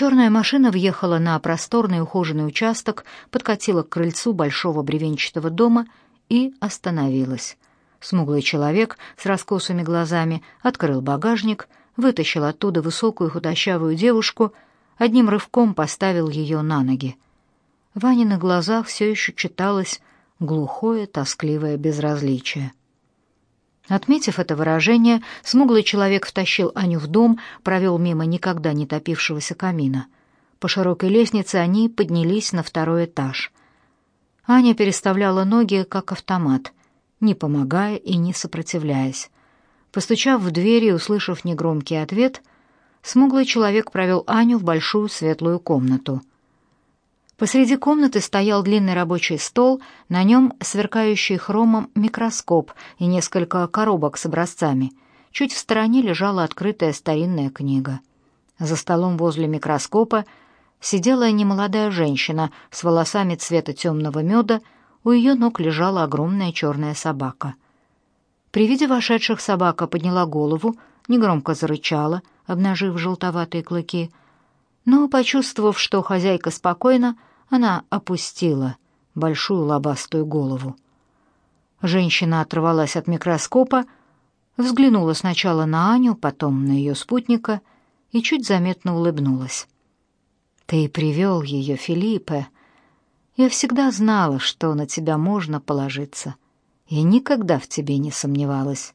Черная машина въехала на просторный ухоженный участок, подкатила к крыльцу большого бревенчатого дома и остановилась. Смуглый человек с раскосыми глазами открыл багажник, вытащил оттуда высокую худощавую девушку, одним рывком поставил ее на ноги. В Аниных глазах все еще читалось глухое, тоскливое безразличие. Отметив это выражение, смуглый человек втащил Аню в дом, провел мимо никогда не топившегося камина. По широкой лестнице они поднялись на второй этаж. Аня переставляла ноги, как автомат, не помогая и не сопротивляясь. Постучав в дверь и услышав негромкий ответ, смуглый человек провел Аню в большую светлую комнату — Посреди комнаты стоял длинный рабочий стол, на нем сверкающий хромом микроскоп и несколько коробок с образцами. Чуть в стороне лежала открытая старинная книга. За столом возле микроскопа сидела немолодая женщина с волосами цвета темного меда, у ее ног лежала огромная черная собака. При виде вошедших собака подняла голову, негромко зарычала, обнажив желтоватые клыки, но, почувствовав, что хозяйка спокойна, она опустила большую лобастую голову. Женщина оторвалась от микроскопа, взглянула сначала на Аню, потом на ее спутника и чуть заметно улыбнулась. «Ты привел ее, Филиппе. Я всегда знала, что на тебя можно положиться. Я никогда в тебе не сомневалась».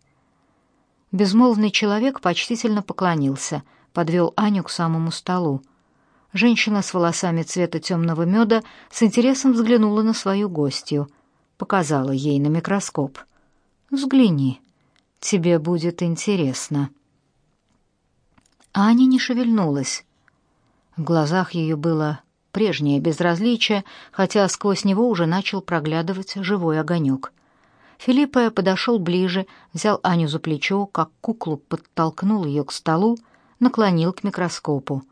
Безмолвный человек почтительно поклонился, подвел Аню к самому столу. Женщина с волосами цвета темного меда с интересом взглянула на свою гостью, показала ей на микроскоп. «Взгляни, тебе будет интересно». Аня не шевельнулась. В глазах ее было прежнее безразличие, хотя сквозь него уже начал проглядывать живой огонек. Филиппа подошел ближе, взял Аню за плечо, как куклу подтолкнул ее к столу, наклонил к микроскопу.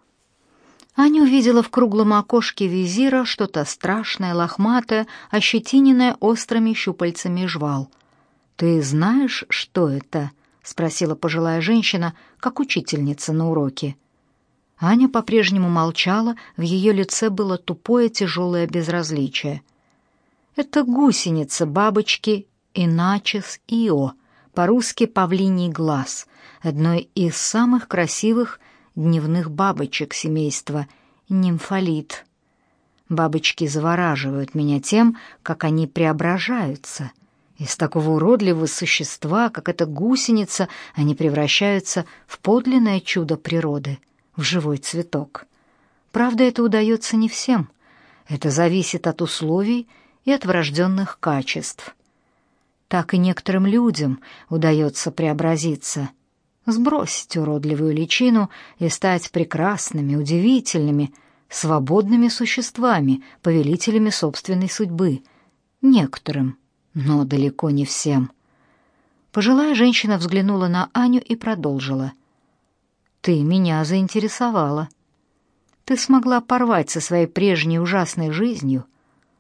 Аня увидела в круглом окошке визира что-то страшное, лохматое, ощетиненное острыми щупальцами жвал. «Ты знаешь, что это?» — спросила пожилая женщина, как учительница на уроке. Аня по-прежнему молчала, в ее лице было тупое тяжелое безразличие. «Это гусеница бабочки Иначес Ио, по-русски «павлиний глаз», одной из самых красивых дневных бабочек семейства нимфолит. Бабочки завораживают меня тем, как они преображаются. Из такого уродливого существа, как эта гусеница, они превращаются в подлинное чудо природы, в живой цветок. Правда, это удается не всем. Это зависит от условий и от врожденных качеств. Так и некоторым людям удается преобразиться – сбросить уродливую личину и стать прекрасными, удивительными, свободными существами, повелителями собственной судьбы. Некоторым, но далеко не всем. Пожилая женщина взглянула на Аню и продолжила. «Ты меня заинтересовала. Ты смогла порвать со своей прежней ужасной жизнью,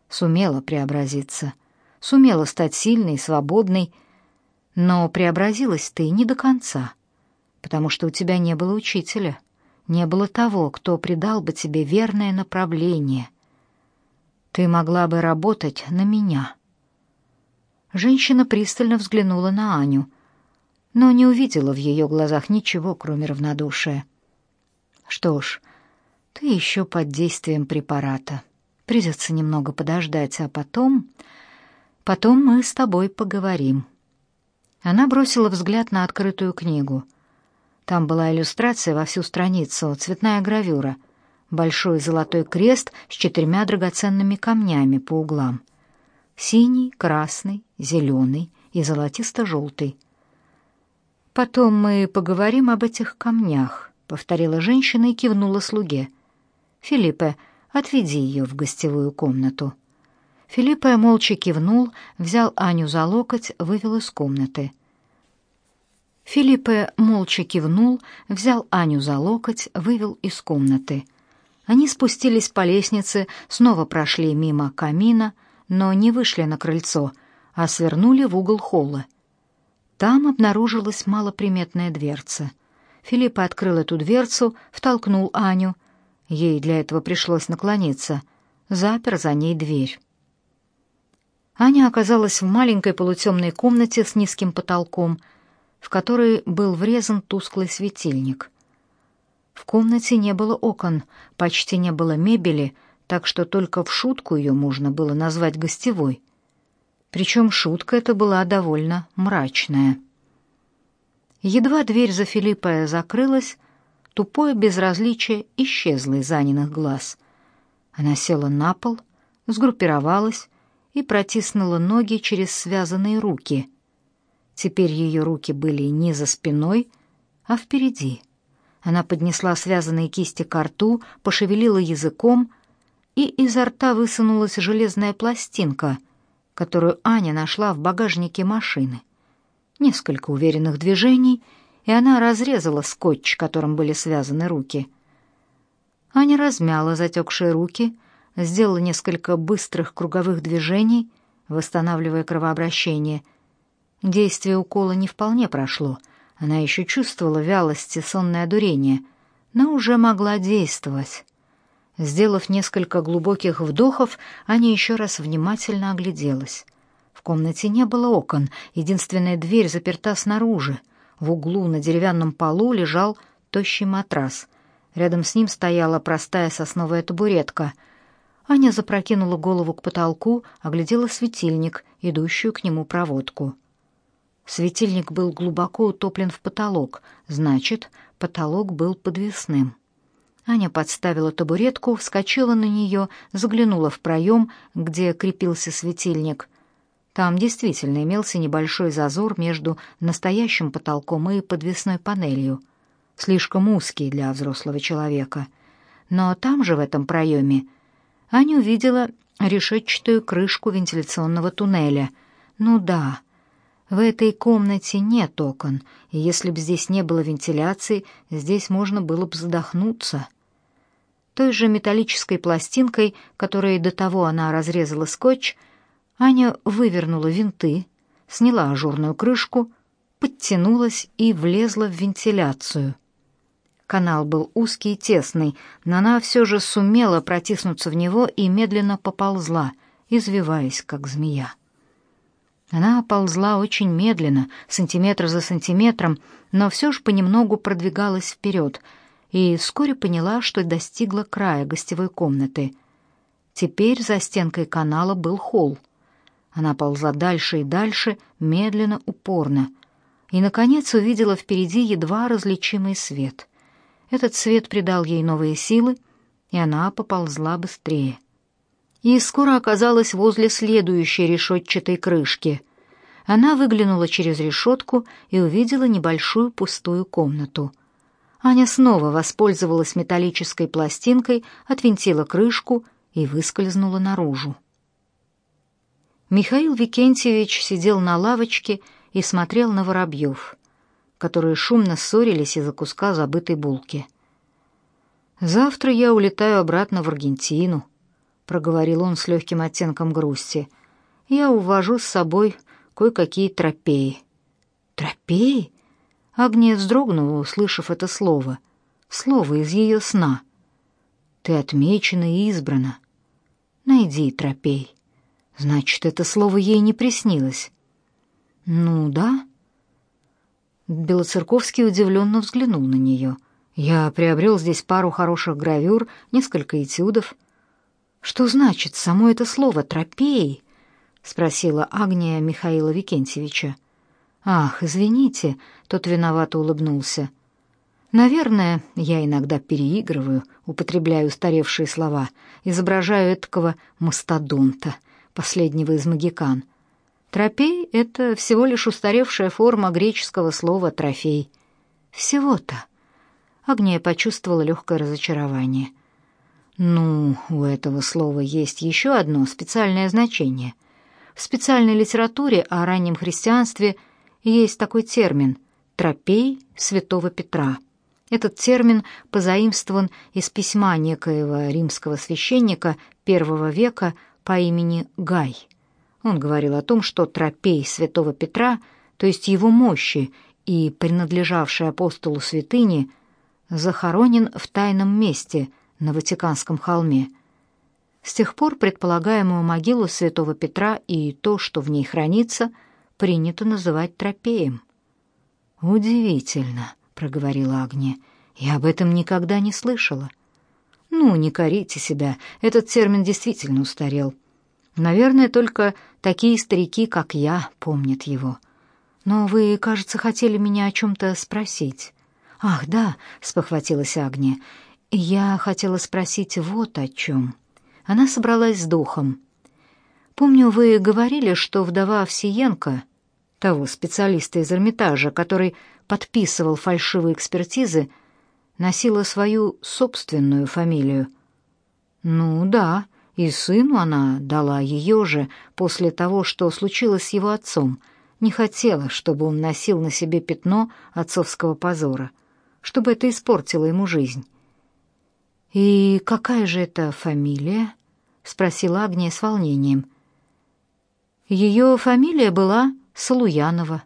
сумела преобразиться, сумела стать сильной и свободной, но преобразилась ты не до конца» потому что у тебя не было учителя, не было того, кто придал бы тебе верное направление. Ты могла бы работать на меня. Женщина пристально взглянула на Аню, но не увидела в ее глазах ничего, кроме равнодушия. Что ж, ты еще под действием препарата. Придется немного подождать, а потом... Потом мы с тобой поговорим. Она бросила взгляд на открытую книгу. Там была иллюстрация во всю страницу, цветная гравюра, большой золотой крест с четырьмя драгоценными камнями по углам. Синий, красный, зеленый и золотисто-желтый. «Потом мы поговорим об этих камнях», — повторила женщина и кивнула слуге. «Филиппе, отведи ее в гостевую комнату». Филиппе молча кивнул, взял Аню за локоть, вывел из комнаты — Филиппе молча кивнул, взял Аню за локоть, вывел из комнаты. Они спустились по лестнице, снова прошли мимо камина, но не вышли на крыльцо, а свернули в угол холла. Там обнаружилась малоприметная дверца. Филипп открыл эту дверцу, втолкнул Аню. ей для этого пришлось наклониться, запер за ней дверь. Аня оказалась в маленькой полутемной комнате с низким потолком, в которой был врезан тусклый светильник. В комнате не было окон, почти не было мебели, так что только в шутку ее можно было назвать гостевой. Причем шутка эта была довольно мрачная. Едва дверь за Филиппа закрылась, тупое безразличие исчезло из Аниных глаз. Она села на пол, сгруппировалась и протиснула ноги через связанные руки. Теперь ее руки были не за спиной, а впереди. Она поднесла связанные кисти к рту, пошевелила языком, и изо рта высунулась железная пластинка, которую Аня нашла в багажнике машины. Несколько уверенных движений, и она разрезала скотч, которым были связаны руки. Аня размяла затекшие руки, сделала несколько быстрых круговых движений, восстанавливая кровообращение. Действие укола не вполне прошло. Она еще чувствовала вялость и сонное одурение, но уже могла действовать. Сделав несколько глубоких вдохов, Аня еще раз внимательно огляделась. В комнате не было окон, единственная дверь заперта снаружи. В углу на деревянном полу лежал тощий матрас. Рядом с ним стояла простая сосновая табуретка — Аня запрокинула голову к потолку, оглядела светильник, идущую к нему проводку. Светильник был глубоко утоплен в потолок, значит, потолок был подвесным. Аня подставила табуретку, вскочила на нее, заглянула в проем, где крепился светильник. Там действительно имелся небольшой зазор между настоящим потолком и подвесной панелью, слишком узкий для взрослого человека. Но там же в этом проеме Аня увидела решетчатую крышку вентиляционного туннеля. Ну да, в этой комнате нет окон, и если бы здесь не было вентиляции, здесь можно было бы задохнуться. Той же металлической пластинкой, которой до того она разрезала скотч, Аня вывернула винты, сняла ажурную крышку, подтянулась и влезла в вентиляцию. Канал был узкий и тесный, но она все же сумела протиснуться в него и медленно поползла, извиваясь, как змея. Она ползла очень медленно, сантиметр за сантиметром, но все же понемногу продвигалась вперед и вскоре поняла, что достигла края гостевой комнаты. Теперь за стенкой канала был холл. Она ползла дальше и дальше, медленно, упорно, и, наконец, увидела впереди едва различимый свет — этот свет придал ей новые силы, и она поползла быстрее. И скоро оказалась возле следующей решетчатой крышки. Она выглянула через решетку и увидела небольшую пустую комнату. Аня снова воспользовалась металлической пластинкой, отвинтила крышку и выскользнула наружу. Михаил Викентьевич сидел на лавочке и смотрел на воробьев которые шумно ссорились из-за куска забытой булки. «Завтра я улетаю обратно в Аргентину», — проговорил он с легким оттенком грусти. «Я увожу с собой кое-какие тропеи». «Тропеи?» Агния вздрогнула, услышав это слово. Слово из ее сна. «Ты отмечена и избрана. Найди тропей». Значит, это слово ей не приснилось. «Ну да», Белоцерковский удивленно взглянул на нее. «Я приобрел здесь пару хороших гравюр, несколько этюдов». «Что значит само это слово «тропей»?» — спросила Агния Михаила Викентьевича. «Ах, извините», — тот виновато улыбнулся. «Наверное, я иногда переигрываю, употребляю устаревшие слова, изображаю этакого мастодонта, последнего из магикан. Тропей — это всего лишь устаревшая форма греческого слова «трофей». Всего-то. Агния почувствовала легкое разочарование. Ну, у этого слова есть еще одно специальное значение. В специальной литературе о раннем христианстве есть такой термин «тропей святого Петра». Этот термин позаимствован из письма некоего римского священника первого века по имени Гай – он говорил о том, что тропей святого Петра, то есть его мощи и принадлежавшей апостолу святыни, захоронен в тайном месте на Ватиканском холме. С тех пор предполагаемую могилу святого Петра и то, что в ней хранится, принято называть тропеем. «Удивительно», — проговорила Агния. «Я об этом никогда не слышала». «Ну, не корите себя, этот термин действительно устарел. Наверное, только такие старики, как я, помнят его. Но вы, кажется, хотели меня о чем-то спросить». «Ах, да», — спохватилась Агния. «Я хотела спросить вот о чем». Она собралась с духом. «Помню, вы говорили, что вдова Овсиенко, того специалиста из Эрмитажа, который подписывал фальшивые экспертизы, носила свою собственную фамилию». «Ну да, и сыну она дала ее же после того, что случилось с его отцом. Не хотела, чтобы он носил на себе пятно отцовского позора» чтобы это испортило ему жизнь. «И какая же это фамилия?» — спросила Агния с волнением. Ее фамилия была Салуянова.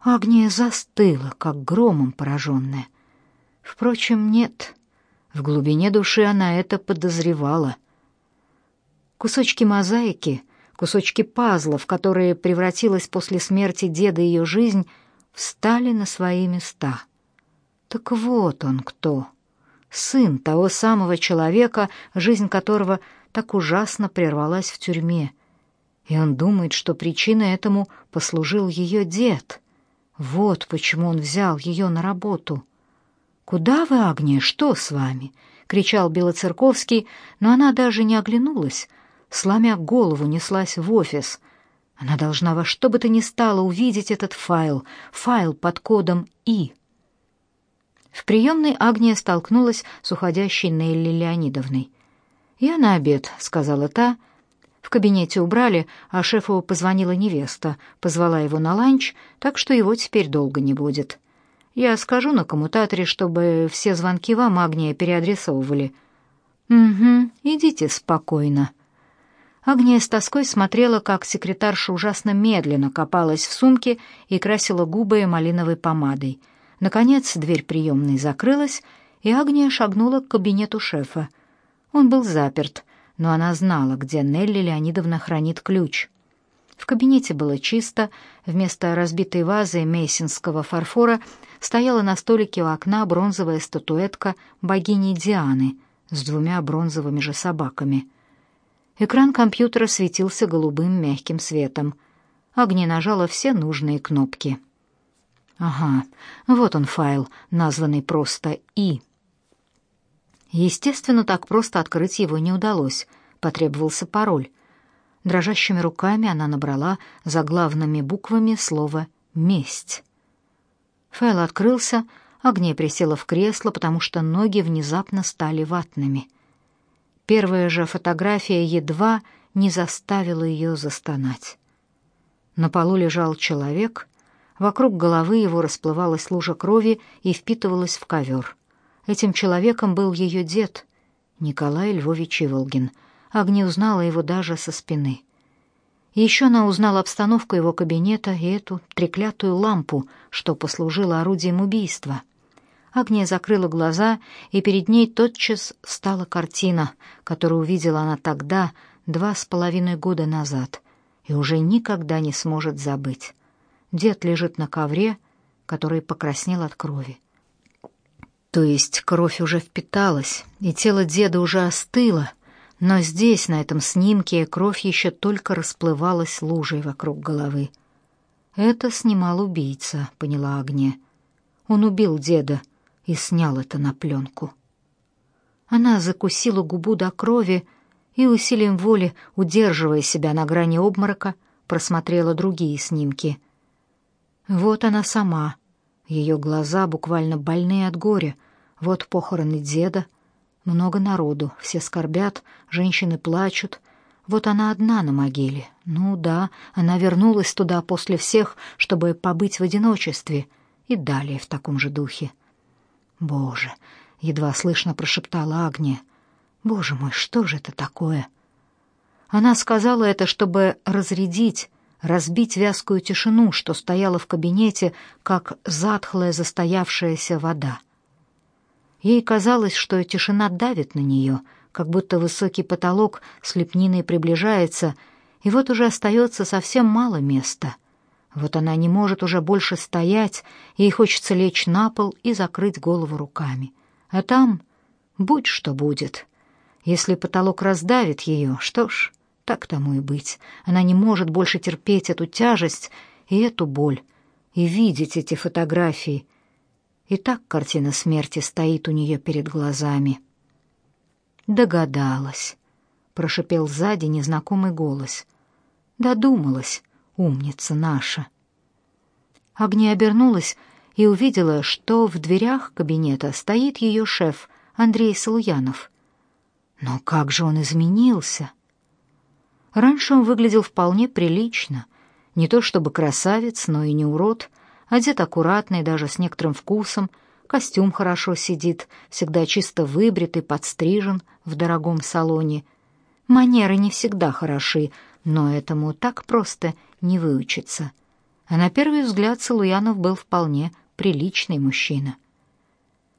Агния застыла, как громом пораженная. Впрочем, нет, в глубине души она это подозревала. Кусочки мозаики, кусочки пазла, в которые превратилась после смерти деда ее жизнь, встали на свои места — так вот он кто. Сын того самого человека, жизнь которого так ужасно прервалась в тюрьме. И он думает, что причиной этому послужил ее дед. Вот почему он взял ее на работу. «Куда вы, Агния? Что с вами?» — кричал Белоцерковский, но она даже не оглянулась, сломя голову неслась в офис. Она должна во что бы то ни стало увидеть этот файл, файл под кодом «И». В приемной Агния столкнулась с уходящей Нелли Леонидовной. «Я на обед», — сказала та. В кабинете убрали, а шефу позвонила невеста, позвала его на ланч, так что его теперь долго не будет. Я скажу на коммутаторе, чтобы все звонки вам, Агния, переадресовывали. «Угу, идите спокойно». Агния с тоской смотрела, как секретарша ужасно медленно копалась в сумке и красила губы малиновой помадой — Наконец дверь приемной закрылась, и Агния шагнула к кабинету шефа. Он был заперт, но она знала, где Нелли Леонидовна хранит ключ. В кабинете было чисто, вместо разбитой вазы мейсинского фарфора стояла на столике у окна бронзовая статуэтка богини Дианы с двумя бронзовыми же собаками. Экран компьютера светился голубым мягким светом. Агния нажала все нужные кнопки. Ага, вот он файл, названный просто «И». Естественно, так просто открыть его не удалось. Потребовался пароль. Дрожащими руками она набрала заглавными буквами слово «месть». Файл открылся, Агния присела в кресло, потому что ноги внезапно стали ватными. Первая же фотография едва не заставила ее застонать. На полу лежал человек, Вокруг головы его расплывалась лужа крови и впитывалась в ковер. Этим человеком был ее дед, Николай Львович Иволгин. Агния узнала его даже со спины. еще она узнала обстановку его кабинета и эту треклятую лампу, что послужила орудием убийства. Агния закрыла глаза, и перед ней тотчас стала картина, которую увидела она тогда, два с половиной года назад, и уже никогда не сможет забыть. Дед лежит на ковре, который покраснел от крови. То есть кровь уже впиталась, и тело деда уже остыло, но здесь, на этом снимке, кровь еще только расплывалась лужей вокруг головы. Это снимал убийца, поняла Агния. Он убил деда и снял это на пленку. Она закусила губу до крови и усилием воли, удерживая себя на грани обморока, просмотрела другие снимки — вот она сама. Ее глаза буквально больные от горя. Вот похороны деда. Много народу, все скорбят, женщины плачут. Вот она одна на могиле. Ну да, она вернулась туда после всех, чтобы побыть в одиночестве. И далее в таком же духе. «Боже!» — едва слышно прошептала Агния. «Боже мой, что же это такое?» Она сказала это, чтобы разрядить разбить вязкую тишину, что стояла в кабинете, как затхлая застоявшаяся вода. Ей казалось, что тишина давит на нее, как будто высокий потолок с лепниной приближается, и вот уже остается совсем мало места. Вот она не может уже больше стоять, ей хочется лечь на пол и закрыть голову руками. А там будь что будет. Если потолок раздавит ее, что ж, так тому и быть. Она не может больше терпеть эту тяжесть и эту боль, и видеть эти фотографии. И так картина смерти стоит у нее перед глазами. «Догадалась», — прошипел сзади незнакомый голос. «Додумалась, умница наша». Агния обернулась и увидела, что в дверях кабинета стоит ее шеф Андрей Салуянов. Но как же он изменился! Раньше он выглядел вполне прилично, не то чтобы красавец, но и не урод, одет аккуратно и даже с некоторым вкусом, костюм хорошо сидит, всегда чисто выбрит и подстрижен в дорогом салоне. Манеры не всегда хороши, но этому так просто не выучиться. А на первый взгляд Салуянов был вполне приличный мужчина.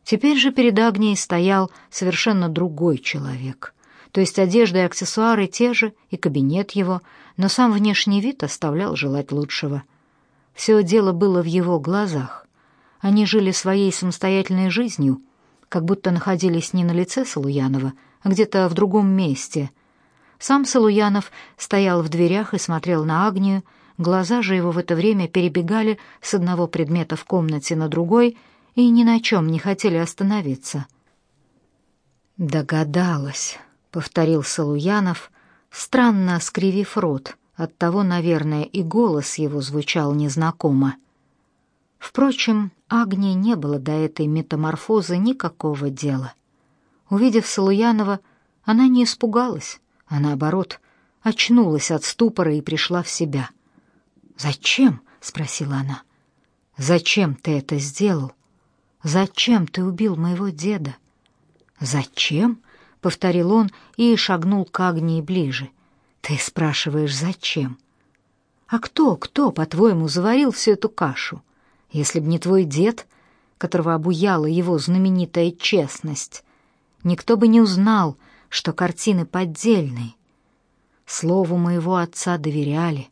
Теперь же перед Агнией стоял совершенно другой человек. То есть одежда и аксессуары те же, и кабинет его, но сам внешний вид оставлял желать лучшего. Все дело было в его глазах. Они жили своей самостоятельной жизнью, как будто находились не на лице Салуянова, а где-то в другом месте. Сам Салуянов стоял в дверях и смотрел на Агнию, глаза же его в это время перебегали с одного предмета в комнате на другой — и ни на чем не хотели остановиться. «Догадалась», — повторил Салуянов, странно скривив рот. Оттого, наверное, и голос его звучал незнакомо. Впрочем, Агнии не было до этой метаморфозы никакого дела. Увидев Салуянова, она не испугалась, а наоборот, очнулась от ступора и пришла в себя. «Зачем?» — спросила она. «Зачем ты это сделал?» Зачем ты убил моего деда? Зачем? Повторил он и шагнул к Агнии ближе. Ты спрашиваешь, зачем? А кто, кто, по-твоему, заварил всю эту кашу? Если б не твой дед, которого обуяла его знаменитая честность, никто бы не узнал, что картины поддельные. Слову моего отца доверяли,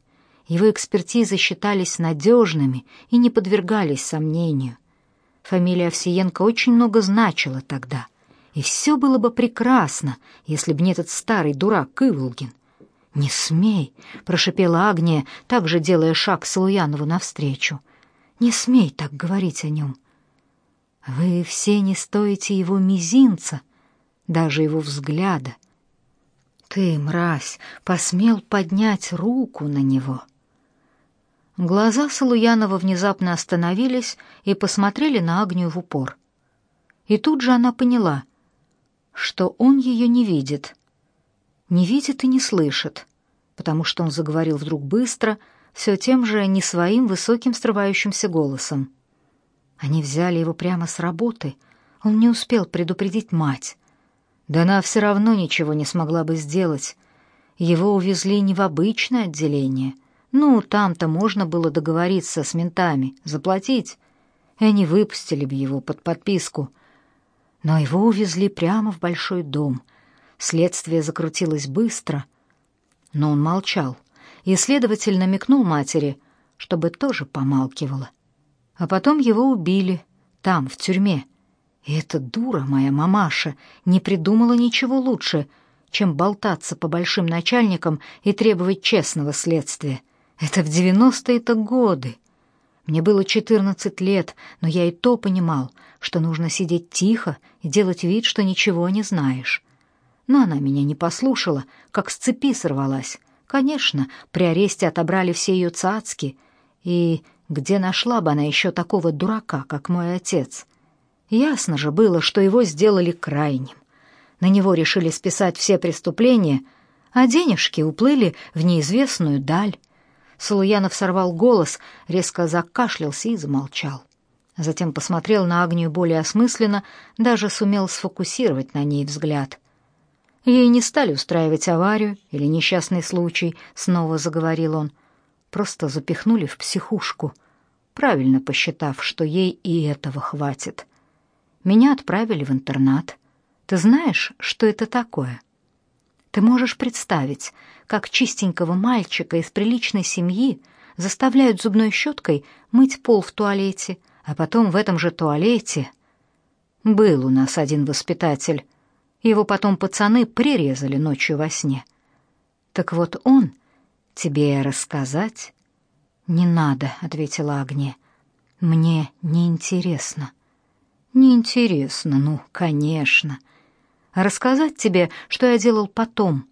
его экспертизы считались надежными и не подвергались сомнению. Фамилия Овсиенко очень много значила тогда, и все было бы прекрасно, если б не этот старый дурак Иволгин. «Не смей!» — прошипела Агния, также делая шаг Салуянову навстречу. «Не смей так говорить о нем. Вы все не стоите его мизинца, даже его взгляда. Ты, мразь, посмел поднять руку на него». Глаза Салуянова внезапно остановились и посмотрели на Агнию в упор. И тут же она поняла, что он ее не видит. Не видит и не слышит, потому что он заговорил вдруг быстро, все тем же не своим высоким срывающимся голосом. Они взяли его прямо с работы. Он не успел предупредить мать. Да она все равно ничего не смогла бы сделать. Его увезли не в обычное отделение, ну, там-то можно было договориться с ментами, заплатить, и они выпустили бы его под подписку. Но его увезли прямо в большой дом. Следствие закрутилось быстро, но он молчал, и следователь намекнул матери, чтобы тоже помалкивала. А потом его убили там, в тюрьме. И эта дура, моя мамаша, не придумала ничего лучше, чем болтаться по большим начальникам и требовать честного следствия. Это в девяностые-то годы. Мне было четырнадцать лет, но я и то понимал, что нужно сидеть тихо делать вид, что ничего не знаешь. Но она меня не послушала, как с цепи сорвалась. Конечно, при аресте отобрали все ее цацки, и где нашла бы она еще такого дурака, как мой отец? Ясно же было, что его сделали крайним. На него решили списать все преступления, а денежки уплыли в неизвестную даль. Салуянов сорвал голос, резко закашлялся и замолчал. Затем посмотрел на Агнию более осмысленно, даже сумел сфокусировать на ней взгляд. Ей не стали устраивать аварию или несчастный случай, снова заговорил он. Просто запихнули в психушку, правильно посчитав, что ей и этого хватит. Меня отправили в интернат. Ты знаешь, что это такое? Ты можешь представить, как чистенького мальчика из приличной семьи заставляют зубной щеткой мыть пол в туалете, а потом в этом же туалете... Был у нас один воспитатель. Его потом пацаны прирезали ночью во сне. Так вот он тебе рассказать не надо, ответила Агния. Мне не интересно. Не интересно, ну, конечно. Рассказать тебе, что я делал потом,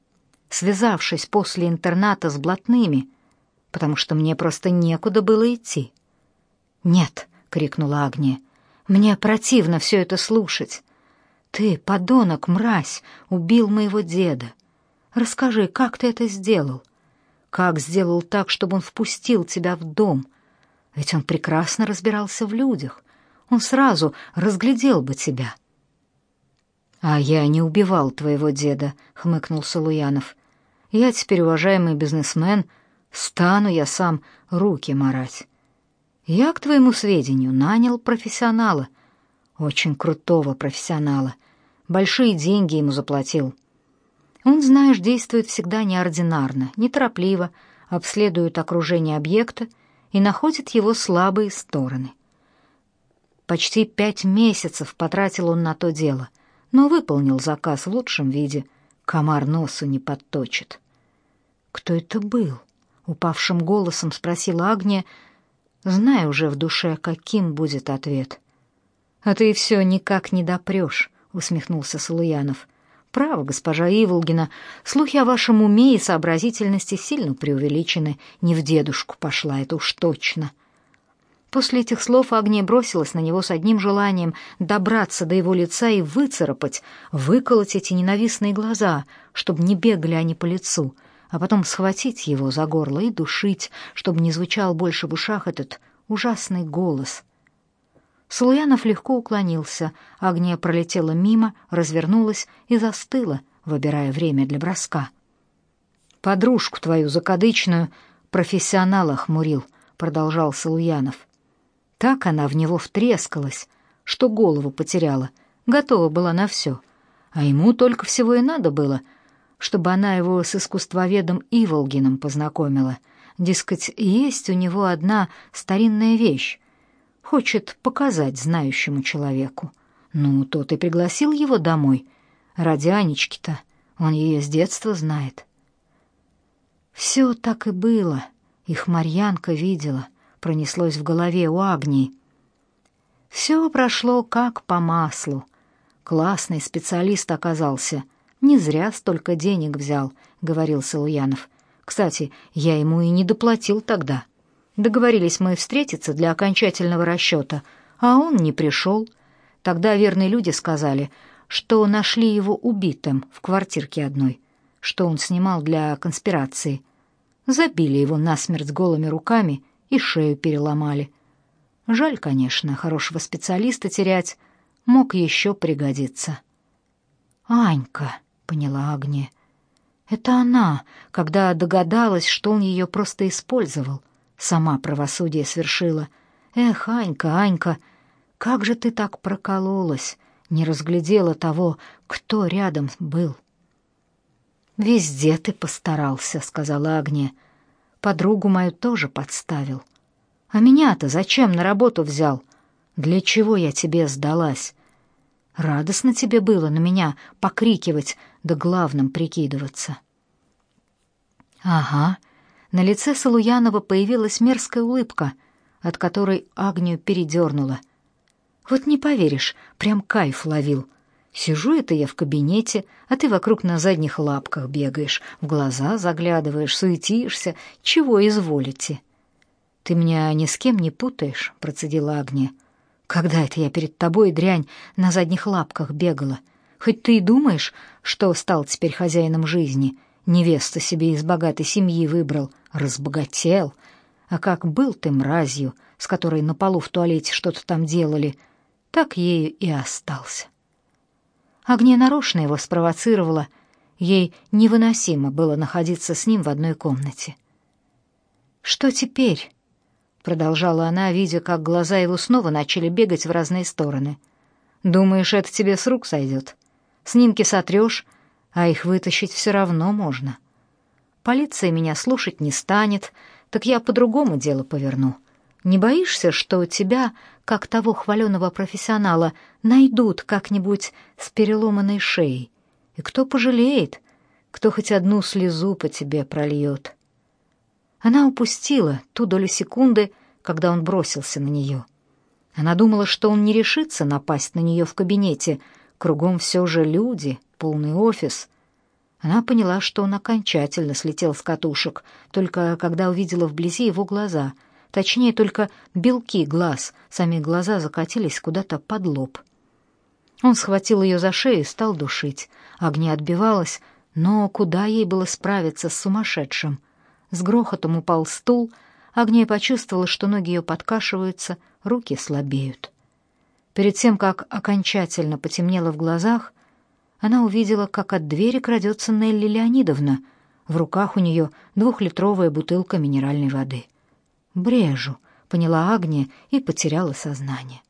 связавшись после интерната с блатными, потому что мне просто некуда было идти. Нет, крикнула Агния. Мне противно все это слушать. Ты, подонок, мразь, убил моего деда. Расскажи, как ты это сделал? Как сделал так, чтобы он впустил тебя в дом? Ведь он прекрасно разбирался в людях. Он сразу разглядел бы тебя. А я не убивал твоего деда, хмыкнул Салуянов. Я теперь уважаемый бизнесмен, стану я сам руки марать. Я, к твоему сведению, нанял профессионала, очень крутого профессионала. Большие деньги ему заплатил. Он, знаешь, действует всегда неординарно, неторопливо, обследует окружение объекта и находит его слабые стороны. Почти пять месяцев потратил он на то дело, но выполнил заказ в лучшем виде. Комар носу не подточит. «Кто это был?» — упавшим голосом спросила Агния, зная уже в душе, каким будет ответ. «А ты все никак не допрешь», — усмехнулся Салуянов. «Право, госпожа Иволгина, слухи о вашем уме и сообразительности сильно преувеличены. Не в дедушку пошла, это уж точно». После этих слов Агния бросилась на него с одним желанием добраться до его лица и выцарапать, выколоть эти ненавистные глаза, чтобы не бегали они по лицу — а потом схватить его за горло и душить, чтобы не звучал больше в ушах этот ужасный голос. Слуянов легко уклонился, огня пролетела мимо, развернулась и застыла, выбирая время для броска. «Подружку твою закадычную профессионала хмурил», — продолжал Салуянов. Так она в него втрескалась, что голову потеряла, готова была на все. А ему только всего и надо было — чтобы она его с искусствоведом Иволгиным познакомила. Дескать, есть у него одна старинная вещь. Хочет показать знающему человеку. Ну, тот и пригласил его домой. Ради Анечки-то. Он ее с детства знает. Все так и было. Их Марьянка видела. Пронеслось в голове у Агнии. Все прошло как по маслу. Классный специалист оказался — не зря столько денег взял, говорил Салуянов. Кстати, я ему и не доплатил тогда. Договорились мы встретиться для окончательного расчета, а он не пришел. Тогда верные люди сказали, что нашли его убитым в квартирке одной, что он снимал для конспирации. Забили его насмерть голыми руками и шею переломали. Жаль, конечно, хорошего специалиста терять, мог еще пригодиться. Анька поняла Агния. Это она, когда догадалась, что он ее просто использовал, сама правосудие свершила. Эх, Анька, Анька, как же ты так прокололась, не разглядела того, кто рядом был. Везде ты постарался, сказала Агния. Подругу мою тоже подставил. А меня-то зачем на работу взял? Для чего я тебе сдалась? Радостно тебе было на меня покрикивать, да главным прикидываться. Ага. На лице Салуянова появилась мерзкая улыбка, от которой Агнию передернула. Вот не поверишь, прям кайф ловил. Сижу это я в кабинете, а ты вокруг на задних лапках бегаешь, в глаза заглядываешь, суетишься, чего изволите. Ты меня ни с кем не путаешь, процедила Агния. Когда это я перед тобой, дрянь, на задних лапках бегала? Хоть ты и думаешь, что стал теперь хозяином жизни, невесту себе из богатой семьи выбрал, разбогател, а как был ты мразью, с которой на полу в туалете что-то там делали, так ею и остался. Агния нарочно его спровоцировала, ей невыносимо было находиться с ним в одной комнате. Что теперь? продолжала она, видя, как глаза его снова начали бегать в разные стороны. Думаешь, это тебе с рук сойдет? Снимки сотрешь, а их вытащить все равно можно. Полиция меня слушать не станет, так я по другому делу поверну. Не боишься, что тебя, как того хваленого профессионала, найдут как-нибудь с переломанной шеей? И кто пожалеет, кто хоть одну слезу по тебе прольет?» Она упустила ту долю секунды, когда он бросился на нее. Она думала, что он не решится напасть на нее в кабинете. Кругом все же люди, полный офис. Она поняла, что он окончательно слетел с катушек, только когда увидела вблизи его глаза. Точнее, только белки глаз, сами глаза закатились куда-то под лоб. Он схватил ее за шею и стал душить. Огня отбивалась, но куда ей было справиться с сумасшедшим? С грохотом упал стул, Агния почувствовала, что ноги ее подкашиваются, руки слабеют. Перед тем, как окончательно потемнело в глазах, она увидела, как от двери крадется Нелли Леонидовна. В руках у нее двухлитровая бутылка минеральной воды. «Брежу», — поняла Агния и потеряла сознание.